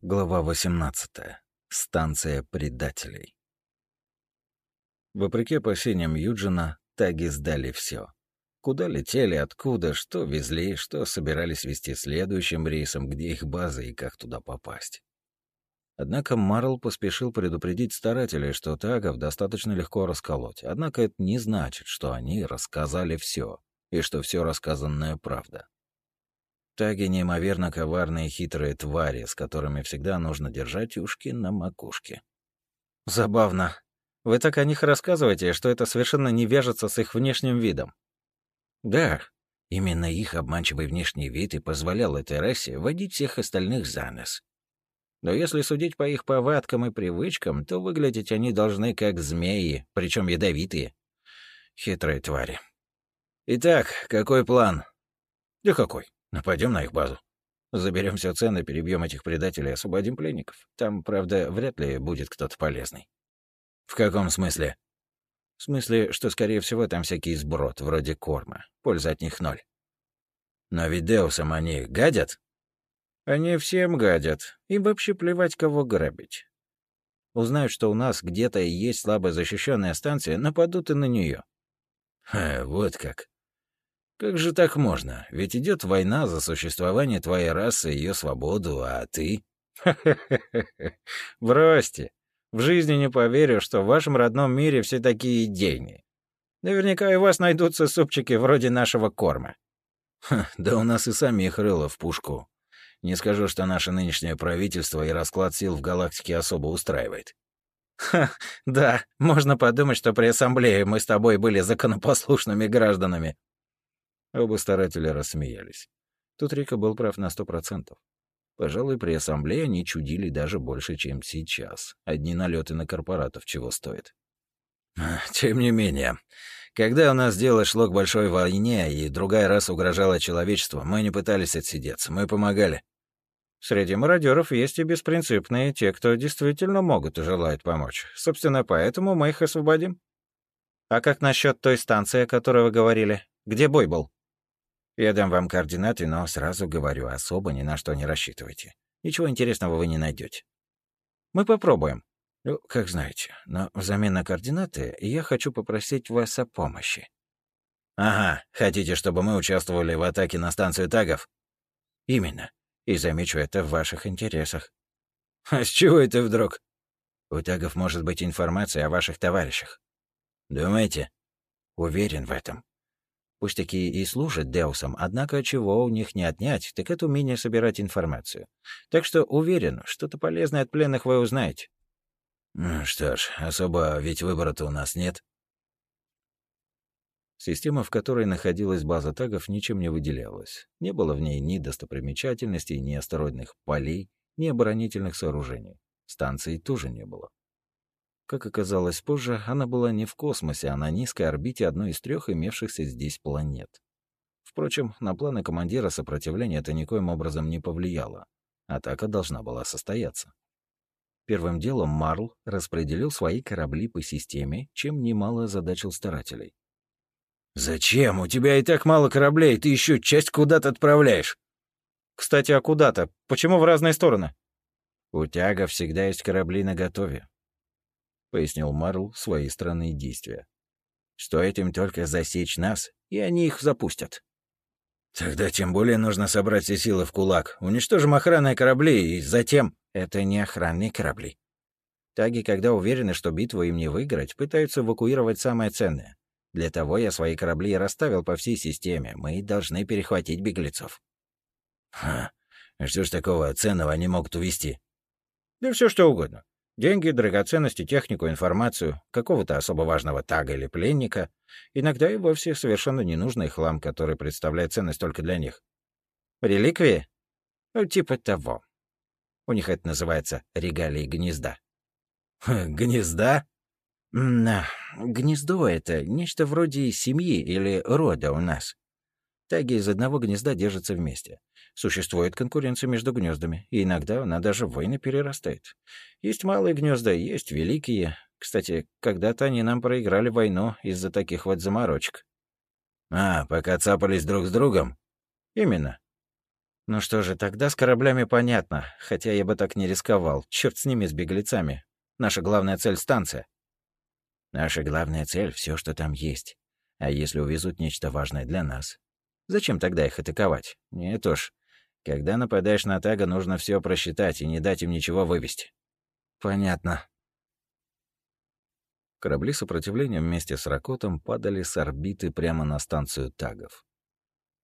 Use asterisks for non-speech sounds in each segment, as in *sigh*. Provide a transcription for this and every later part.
Глава 18. Станция предателей. Вопреки опасениям Юджина, таги сдали все. Куда летели, откуда, что везли, что собирались вести следующим рейсом, где их база и как туда попасть. Однако Марл поспешил предупредить старателей, что тагов достаточно легко расколоть. Однако это не значит, что они рассказали все, и что все рассказанное правда. Таги неимоверно коварные и хитрые твари, с которыми всегда нужно держать ушки на макушке. Забавно. Вы так о них рассказываете, что это совершенно не вяжется с их внешним видом. Да, именно их обманчивый внешний вид и позволял этой расе водить всех остальных за нос. Но если судить по их повадкам и привычкам, то выглядеть они должны как змеи, причем ядовитые. Хитрые твари. Итак, какой план? Да какой? Нападем на их базу. Заберем все цены, перебьем этих предателей, освободим пленников. Там, правда, вряд ли будет кто-то полезный. В каком смысле? В смысле, что, скорее всего, там всякий сброд, вроде корма. Польза от них ноль. Но ведь Деусам они гадят? Они всем гадят. Им вообще плевать, кого грабить. Узнают, что у нас где-то есть слабо защищенная станция, нападут и на нее. Вот как. Как же так можно? Ведь идет война за существование твоей расы и ее свободу, а ты... *laughs* Бросьте. В жизни не поверю, что в вашем родном мире все такие идейные. Наверняка и у вас найдутся супчики вроде нашего корма. Ха, да у нас и самих рыло в пушку. Не скажу, что наше нынешнее правительство и расклад сил в галактике особо устраивает. Ха, да, можно подумать, что при ассамблее мы с тобой были законопослушными гражданами. Оба старателя рассмеялись. Тут Рика был прав на сто процентов. Пожалуй, при ассамблее они чудили даже больше, чем сейчас. Одни налеты на корпоратов чего стоят. *laughs* Тем не менее, когда у нас дело шло к большой войне, и другая раз угрожала человечеству, мы не пытались отсидеться, мы помогали. Среди мародеров есть и беспринципные, те, кто действительно могут и желают помочь. Собственно, поэтому мы их освободим. А как насчет той станции, о которой вы говорили? Где бой был? Я дам вам координаты, но сразу говорю, особо ни на что не рассчитывайте. Ничего интересного вы не найдете. Мы попробуем. Ну, как знаете, но взамен на координаты я хочу попросить вас о помощи. Ага, хотите, чтобы мы участвовали в атаке на станцию тагов? Именно. И замечу это в ваших интересах. *laughs* А с чего это вдруг? У тагов может быть информация о ваших товарищах. Думаете? Уверен в этом. Пусть такие и служат Деусом, однако чего у них не отнять, так это умение собирать информацию. Так что уверен, что-то полезное от пленных вы узнаете. Что ж, особо ведь выбора-то у нас нет. Система, в которой находилась база тагов, ничем не выделялась. Не было в ней ни достопримечательностей, ни астероидных полей, ни оборонительных сооружений. Станций тоже не было. Как оказалось позже, она была не в космосе, а на низкой орбите одной из трех имевшихся здесь планет. Впрочем, на планы командира сопротивления это никоим образом не повлияло. Атака должна была состояться. Первым делом Марл распределил свои корабли по системе, чем немало озадачил старателей. «Зачем? У тебя и так мало кораблей, ты еще часть куда-то отправляешь». «Кстати, а куда-то? Почему в разные стороны?» «У Тяга всегда есть корабли наготове. — пояснил Марл свои странные действия. «Стоит им только засечь нас, и они их запустят». «Тогда тем более нужно собрать все силы в кулак. Уничтожим охранные корабли, и затем...» «Это не охранные корабли. Таги, когда уверены, что битву им не выиграть, пытаются эвакуировать самое ценное. Для того я свои корабли расставил по всей системе. Мы должны перехватить беглецов». «Ха, что ж такого ценного они могут увести? «Да все что угодно. Деньги, драгоценности, технику, информацию, какого-то особо важного тага или пленника, иногда и вовсе совершенно ненужный хлам, который представляет ценность только для них. Реликвии? Ну, типа того. У них это называется регалии гнезда. *laughs* Гнезда? Да, гнездо — это нечто вроде семьи или рода у нас. Таги из одного гнезда держатся вместе. Существует конкуренция между гнездами, и иногда она даже в войны перерастает. Есть малые гнезда, есть великие. Кстати, когда-то они нам проиграли войну из-за таких вот заморочек. А, пока цапались друг с другом? Именно. Ну что же, тогда с кораблями понятно, хотя я бы так не рисковал. Черт с ними, с беглецами. Наша главная цель — станция. Наша главная цель — все, что там есть. А если увезут нечто важное для нас? Зачем тогда их атаковать? Нет уж. Когда нападаешь на Тага, нужно все просчитать и не дать им ничего вывести. Понятно. Корабли сопротивления вместе с Ракотом падали с орбиты прямо на станцию Тагов.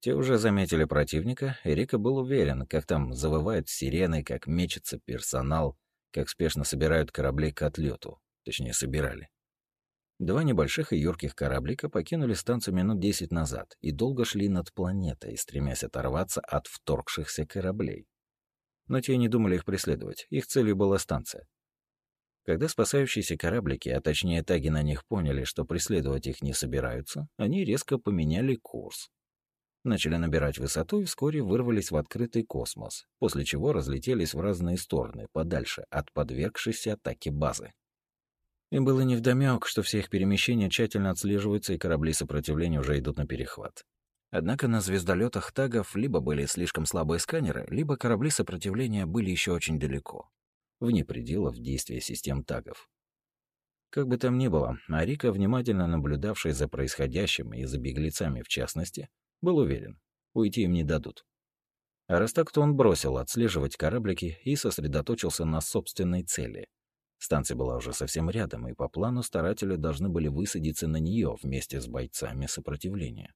Те уже заметили противника, и Рика был уверен, как там завывают сирены, как мечется персонал, как спешно собирают корабли к отлету. Точнее, собирали. Два небольших и юрких кораблика покинули станцию минут десять назад и долго шли над планетой, стремясь оторваться от вторгшихся кораблей. Но те не думали их преследовать, их целью была станция. Когда спасающиеся кораблики, а точнее таги на них поняли, что преследовать их не собираются, они резко поменяли курс начали набирать высоту и вскоре вырвались в открытый космос, после чего разлетелись в разные стороны, подальше от подвергшейся атаке базы. Им было невдомёк, что все их перемещения тщательно отслеживаются и корабли сопротивления уже идут на перехват. Однако на звездолетах тагов либо были слишком слабые сканеры, либо корабли сопротивления были еще очень далеко, вне пределов действия систем тагов. Как бы там ни было, Арика, внимательно наблюдавшая за происходящим и за беглецами в частности, был уверен, уйти им не дадут. А раз так, то он бросил отслеживать кораблики и сосредоточился на собственной цели. Станция была уже совсем рядом, и по плану старатели должны были высадиться на нее вместе с бойцами сопротивления.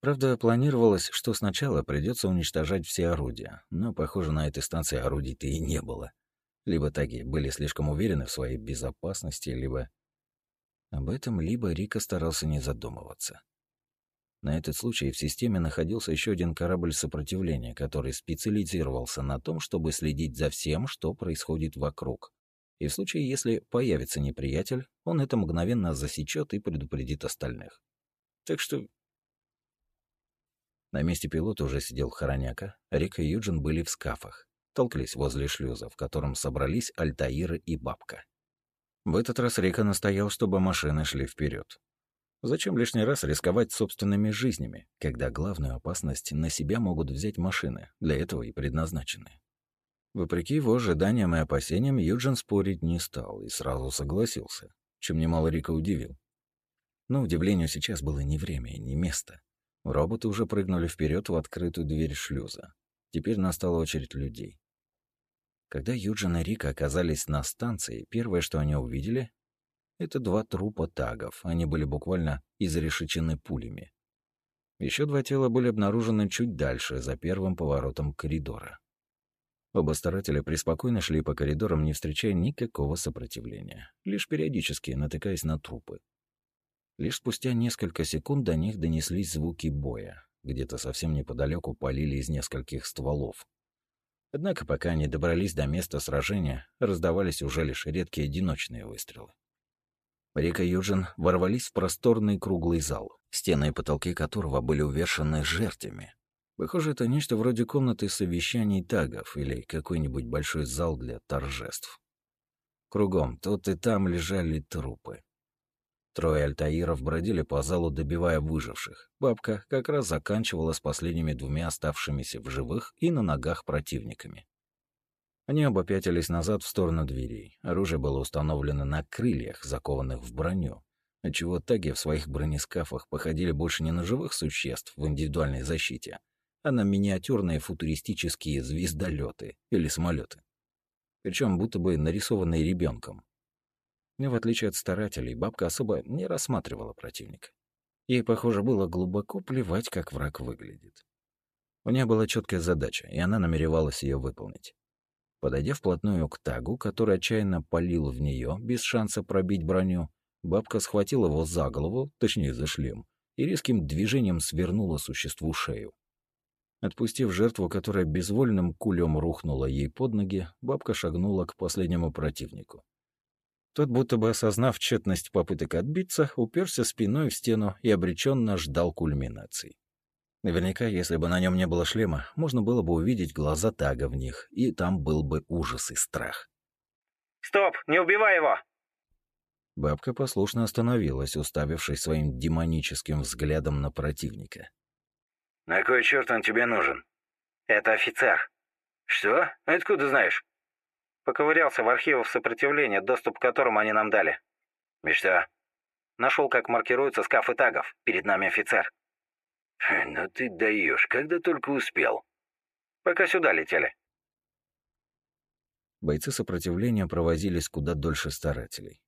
Правда, планировалось, что сначала придется уничтожать все орудия, но, похоже, на этой станции орудий-то и не было. Либо таги были слишком уверены в своей безопасности, либо... Об этом либо Рика старался не задумываться. На этот случай в системе находился еще один корабль сопротивления, который специализировался на том, чтобы следить за всем, что происходит вокруг. И в случае, если появится неприятель, он это мгновенно засечет и предупредит остальных. Так что... На месте пилота уже сидел Хороняка, Рик и Юджин были в скафах, толклись возле шлюза, в котором собрались Альтаиры и Бабка. В этот раз Рика настоял, чтобы машины шли вперед. Зачем лишний раз рисковать собственными жизнями, когда главную опасность на себя могут взять машины, для этого и предназначены? Вопреки его ожиданиям и опасениям, Юджин спорить не стал и сразу согласился, чем немало Рика удивил. Но удивлению сейчас было ни время и ни место. Роботы уже прыгнули вперед в открытую дверь шлюза. Теперь настала очередь людей. Когда Юджин и Рика оказались на станции, первое, что они увидели, это два трупа тагов, они были буквально изрешечены пулями. Еще два тела были обнаружены чуть дальше, за первым поворотом коридора. Оба старателя преспокойно шли по коридорам, не встречая никакого сопротивления, лишь периодически натыкаясь на трупы. Лишь спустя несколько секунд до них донеслись звуки боя. Где-то совсем неподалеку полили из нескольких стволов. Однако пока они добрались до места сражения, раздавались уже лишь редкие одиночные выстрелы. Рика и Юджин ворвались в просторный круглый зал, стены и потолки которого были увешаны жертвами. Похоже, это нечто вроде комнаты совещаний тагов или какой-нибудь большой зал для торжеств. Кругом тут и там лежали трупы. Трое альтаиров бродили по залу, добивая выживших. Бабка как раз заканчивала с последними двумя оставшимися в живых и на ногах противниками. Они оба пятились назад в сторону дверей. Оружие было установлено на крыльях, закованных в броню, отчего таги в своих бронескафах походили больше не на живых существ в индивидуальной защите, а на миниатюрные футуристические звездолеты или самолеты. Причем будто бы нарисованные ребенком. В отличие от старателей, бабка особо не рассматривала противника. Ей, похоже, было глубоко плевать, как враг выглядит. У нее была четкая задача, и она намеревалась ее выполнить. Подойдя вплотную к Тагу, который отчаянно палил в нее, без шанса пробить броню, бабка схватила его за голову, точнее за шлем, и резким движением свернула существу шею. Отпустив жертву, которая безвольным кулем рухнула ей под ноги, бабка шагнула к последнему противнику. Тот, будто бы осознав тщетность попыток отбиться, уперся спиной в стену и обреченно ждал кульминации. Наверняка, если бы на нем не было шлема, можно было бы увидеть глаза Тага в них, и там был бы ужас и страх. «Стоп! Не убивай его!» Бабка послушно остановилась, уставившись своим демоническим взглядом на противника. «На кой черт он тебе нужен? Это офицер. Что? Откуда знаешь? Поковырялся в архивах сопротивления, доступ к которым они нам дали. И что? Нашел, как маркируются скафы тагов. Перед нами офицер. Ну ты даешь, когда только успел. Пока сюда летели. Бойцы сопротивления провозились куда дольше старателей.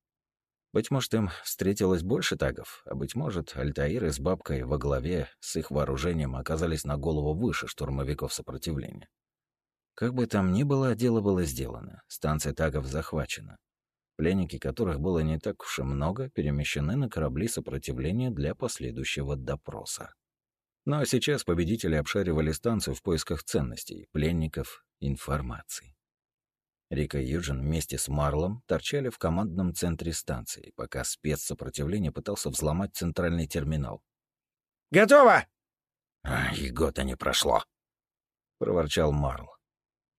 Быть может, им встретилось больше тагов, а быть может, Альтаиры с бабкой во главе с их вооружением оказались на голову выше штурмовиков сопротивления. Как бы там ни было, дело было сделано. Станция тагов захвачена. Пленники, которых было не так уж и много, перемещены на корабли сопротивления для последующего допроса. Но сейчас победители обшаривали станцию в поисках ценностей, пленников, информации. Рика и Юджин вместе с Марлом торчали в командном центре станции, пока спец сопротивления пытался взломать центральный терминал. «Готово!» а, «И года не прошло», — проворчал Марл.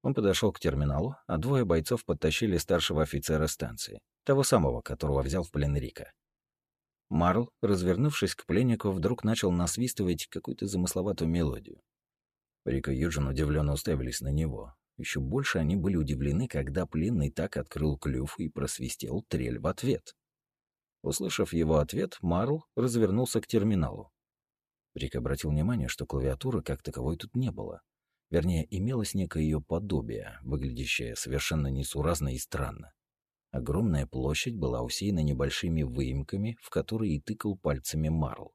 Он подошел к терминалу, а двое бойцов подтащили старшего офицера станции, того самого, которого взял в плен Рика. Марл, развернувшись к пленнику, вдруг начал насвистывать какую-то замысловатую мелодию. Рика и Юджин удивленно уставились на него, еще больше они были удивлены, когда пленный так открыл клюв и просвистел трель в ответ. Услышав его ответ, Марл развернулся к терминалу. Рик обратил внимание, что клавиатуры как таковой тут не было. Вернее, имелось некое ее подобие, выглядящее совершенно несуразно и странно. Огромная площадь была усеяна небольшими выемками, в которые и тыкал пальцами Марл.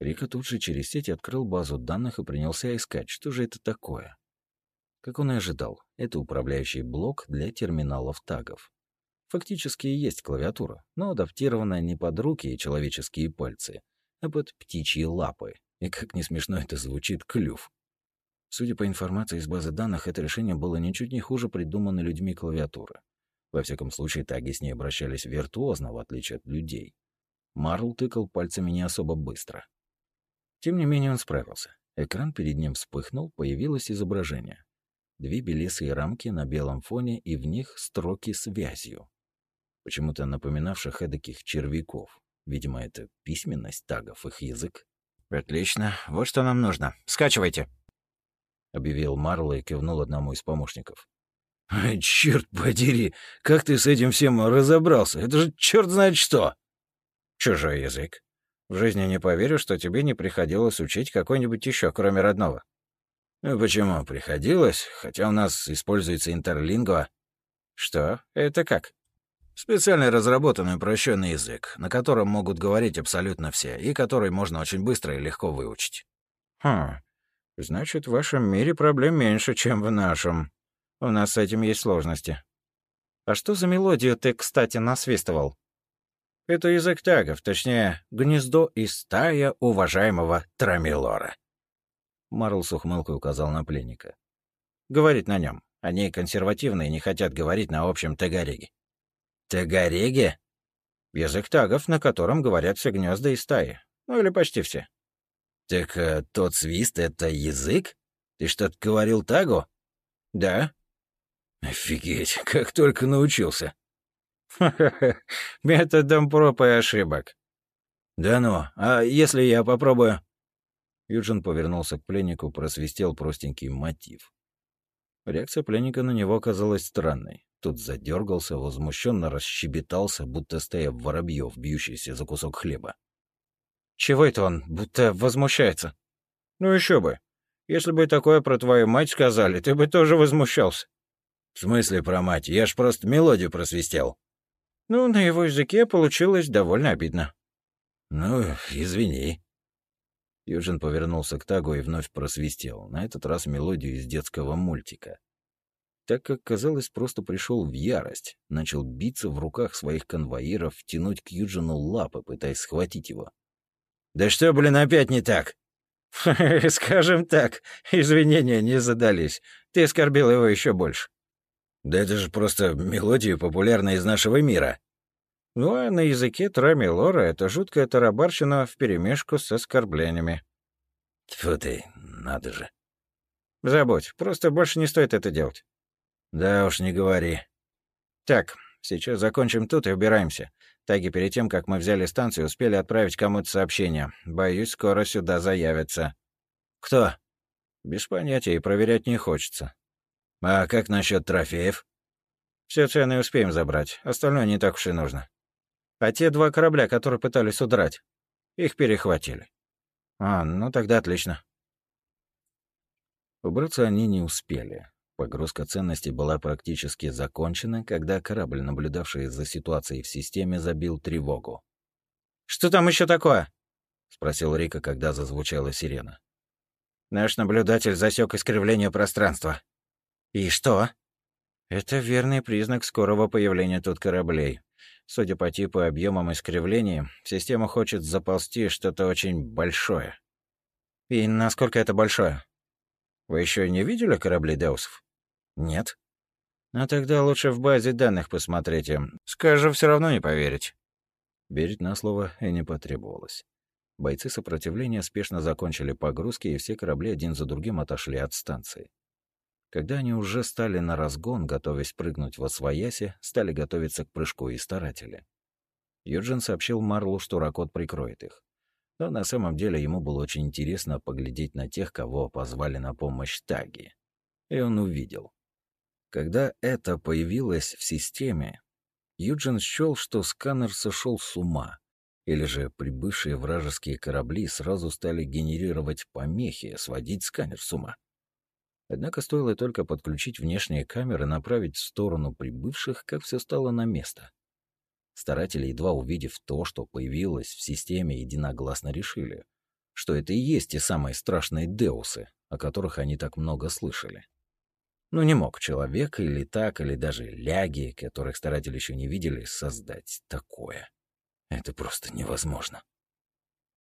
Рика тут же через сеть открыл базу данных и принялся искать, что же это такое. Как он и ожидал, это управляющий блок для терминалов тагов. Фактически есть клавиатура, но адаптированная не под руки и человеческие пальцы, а под птичьи лапы. И как не смешно это звучит, клюв. Судя по информации из базы данных, это решение было ничуть не хуже придуманной людьми клавиатуры. Во всяком случае, таги с ней обращались виртуозно, в отличие от людей. Марл тыкал пальцами не особо быстро. Тем не менее он справился. Экран перед ним вспыхнул, появилось изображение. Две белесые рамки на белом фоне и в них строки с вязью. Почему-то напоминавших эдаких червяков. Видимо, это письменность тагов, их язык. «Отлично. Вот что нам нужно. Скачивайте!» Объявил Марло и кивнул одному из помощников. «Черт подери! Как ты с этим всем разобрался? Это же черт знает что!» «Чужой язык. В жизни не поверю, что тебе не приходилось учить какой-нибудь еще, кроме родного». Ну почему? Приходилось, хотя у нас используется интерлингва. Что? Это как? Специально разработанный упрощенный язык, на котором могут говорить абсолютно все, и который можно очень быстро и легко выучить. Хм. Значит, в вашем мире проблем меньше, чем в нашем. У нас с этим есть сложности. А что за мелодию ты, кстати, насвистывал? Это язык тагов, точнее, гнездо и стая уважаемого Трамилора. Марл с ухмылкой указал на пленника. «Говорить на нем. Они консервативные и не хотят говорить на общем тагареге». «Тагареге?» «Язык тагов, на котором говорят все гнезда и стаи. Ну или почти все». «Так э, тот свист — это язык? Ты что-то говорил тагу?» «Да». «Офигеть, как только научился». «Ха-ха-ха, методом проб и ошибок». «Да ну, а если я попробую?» Юджин повернулся к пленнику, просвистел простенький мотив. Реакция пленника на него оказалась странной. Тот задергался, возмущенно расщебетался, будто стая воробьев, бьющийся за кусок хлеба. «Чего это он, будто возмущается?» «Ну еще бы. Если бы такое про твою мать сказали, ты бы тоже возмущался». «В смысле про мать? Я ж просто мелодию просвистел». «Ну, на его языке получилось довольно обидно». «Ну, извини», Юджин повернулся к Тагу и вновь просвистел, на этот раз мелодию из детского мультика. Так как, казалось, просто пришел в ярость, начал биться в руках своих конвоиров, тянуть к Юджину лапы, пытаясь схватить его. «Да что, блин, опять не так?» «Скажем так, извинения не задались. Ты оскорбил его еще больше». «Да это же просто мелодия, популярная из нашего мира». Ну, а на языке Трами Лора это жуткая тарабарщина вперемешку с оскорблениями. Тьфу ты, надо же. Забудь, просто больше не стоит это делать. Да уж, не говори. Так, сейчас закончим тут и убираемся. Таги перед тем, как мы взяли станцию, успели отправить кому-то сообщение. Боюсь, скоро сюда заявятся. Кто? Без понятия, и проверять не хочется. А как насчет трофеев? Все цены успеем забрать, остальное не так уж и нужно. А те два корабля, которые пытались удрать, их перехватили. А, ну тогда отлично. Убраться они не успели. Погрузка ценностей была практически закончена, когда корабль, наблюдавший за ситуацией в системе, забил тревогу. «Что там еще такое?» — спросил Рика, когда зазвучала сирена. «Наш наблюдатель засек искривление пространства». «И что?» «Это верный признак скорого появления тут кораблей. Судя по типу объемам искривлений, система хочет заползти что-то очень большое». «И насколько это большое?» «Вы еще не видели корабли Деусов?» Нет. А тогда лучше в базе данных посмотрите. Скажу, все равно не поверить. Верить на слово и не потребовалось. Бойцы сопротивления спешно закончили погрузки, и все корабли один за другим отошли от станции. Когда они уже стали на разгон, готовясь прыгнуть в освояси, стали готовиться к прыжку и старатели. Юджин сообщил Марлу, что Ракот прикроет их. Но на самом деле ему было очень интересно поглядеть на тех, кого позвали на помощь Таги. И он увидел. Когда это появилось в системе, Юджин счел, что сканер сошел с ума, или же прибывшие вражеские корабли сразу стали генерировать помехи, сводить сканер с ума. Однако стоило только подключить внешние камеры, направить в сторону прибывших, как все стало на место. Старатели, едва увидев то, что появилось в системе, единогласно решили, что это и есть те самые страшные деусы, о которых они так много слышали. Ну не мог человек или так, или даже ляги, которых старатели еще не видели, создать такое. Это просто невозможно.